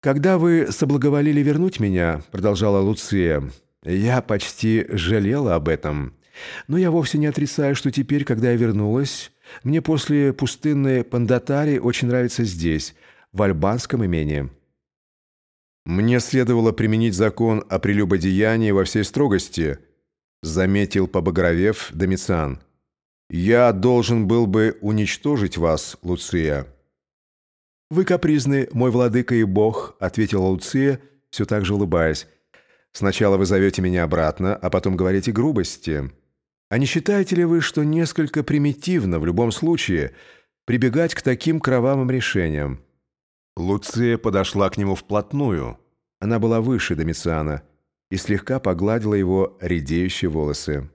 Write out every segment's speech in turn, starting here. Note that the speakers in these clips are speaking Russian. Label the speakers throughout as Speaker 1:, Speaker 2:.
Speaker 1: «Когда вы соблаговолили вернуть меня, — продолжала Луция, — я почти жалела об этом. Но я вовсе не отрицаю, что теперь, когда я вернулась, мне после пустынной Пандатари очень нравится здесь, в Альбанском имении».
Speaker 2: «Мне следовало применить закон о прелюбодеянии во всей строгости», — заметил побагровев Домициан. «Я должен был бы уничтожить вас, Луция».
Speaker 1: «Вы капризны, мой владыка и бог», — ответила Луция, все так же улыбаясь. «Сначала вы зовете меня обратно, а потом говорите грубости. А не считаете ли вы, что несколько примитивно в любом случае прибегать к таким кровавым решениям?» Луция подошла к нему вплотную. Она была выше Домициана и слегка погладила его редеющие волосы.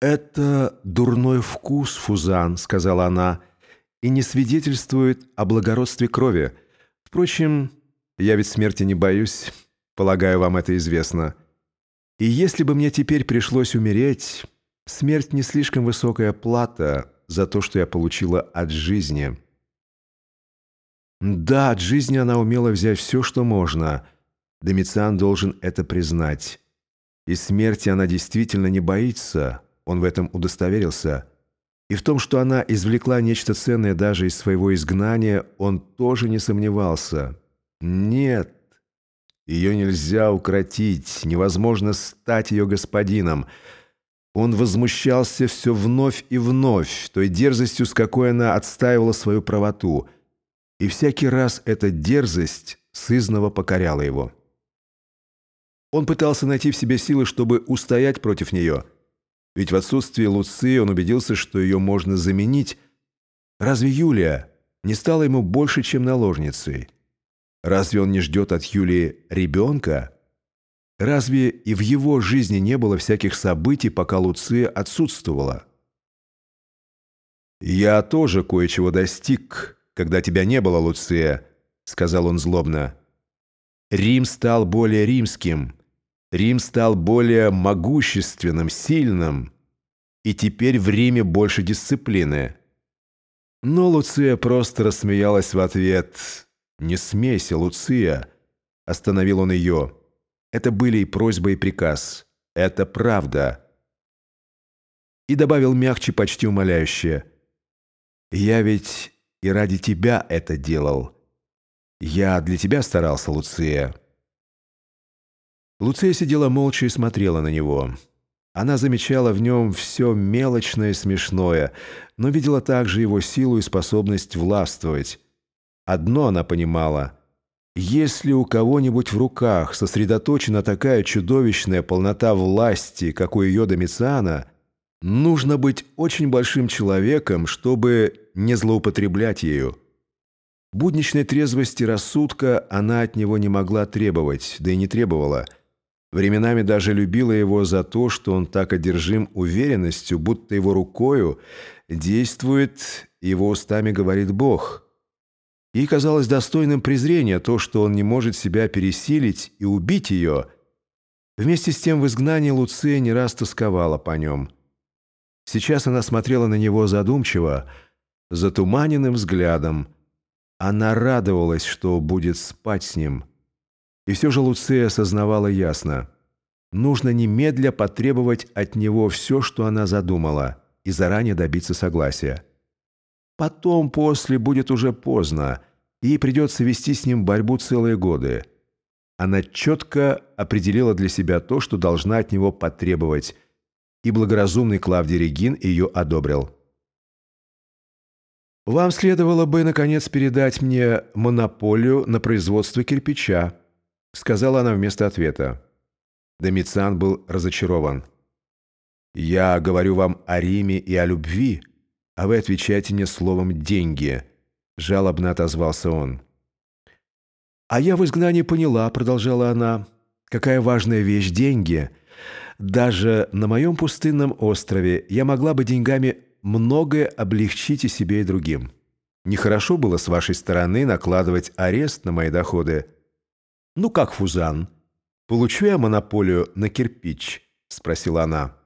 Speaker 1: «Это дурной вкус, Фузан», — сказала она, — и не свидетельствует о благородстве крови. Впрочем, я ведь смерти не боюсь, полагаю, вам это известно. И если бы мне теперь пришлось умереть, смерть не слишком высокая плата за то, что я получила от жизни. Да, от жизни она умела взять все, что можно. Домициан должен это признать. И смерти она действительно не боится, он в этом удостоверился. И в том, что она извлекла нечто ценное даже из своего изгнания, он тоже не сомневался. Нет, ее нельзя укротить, невозможно стать ее господином. Он возмущался все вновь и вновь, той дерзостью, с какой она отстаивала свою правоту. И всякий раз эта дерзость сызново покоряла его. Он пытался найти в себе силы, чтобы устоять против нее – ведь в отсутствие Луции он убедился, что ее можно заменить. Разве Юлия не стала ему больше, чем наложницей? Разве он не ждет от Юлии ребенка? Разве и в его жизни не было всяких событий, пока Луция отсутствовала? «Я тоже кое-чего достиг, когда тебя не было, Луция», — сказал он злобно. «Рим стал более римским». Рим стал более могущественным, сильным, и теперь в Риме больше дисциплины. Но Луция просто рассмеялась в ответ. «Не смейся, Луция!» Остановил он ее. Это были и просьба, и приказ. Это правда. И добавил мягче, почти умоляюще. «Я ведь и ради тебя это делал. Я для тебя старался, Луция». Луция сидела молча и смотрела на него. Она замечала в нем все мелочное и смешное, но видела также его силу и способность властвовать. Одно она понимала. Если у кого-нибудь в руках сосредоточена такая чудовищная полнота власти, как у ее Домициана, нужно быть очень большим человеком, чтобы не злоупотреблять ею. Будничной трезвости рассудка она от него не могла требовать, да и не требовала – Временами даже любила его за то, что он так одержим уверенностью, будто его рукою действует, его устами говорит Бог. Ей казалось достойным презрения то, что он не может себя пересилить и убить ее. Вместе с тем в изгнании Луция не раз тосковала по нем. Сейчас она смотрела на него задумчиво, затуманенным взглядом. Она радовалась, что будет спать с ним – и все же Луция осознавала ясно. Нужно немедля потребовать от него все, что она задумала, и заранее добиться согласия. Потом, после, будет уже поздно, и придется вести с ним борьбу целые годы. Она четко определила для себя то, что должна от него потребовать, и благоразумный Клавдий Регин ее одобрил. «Вам следовало бы, наконец, передать мне монополию на производство кирпича», сказала она вместо ответа. Домициан был разочарован. «Я говорю вам о Риме и о любви, а вы отвечаете мне словом «деньги», — жалобно отозвался он. «А я в изгнании поняла», — продолжала она, — «какая важная вещь деньги. Даже на моем пустынном острове я могла бы деньгами многое облегчить и себе, и другим. Нехорошо было с вашей стороны накладывать арест на мои доходы, «Ну как, Фузан, получу я монополию на кирпич?» – спросила она.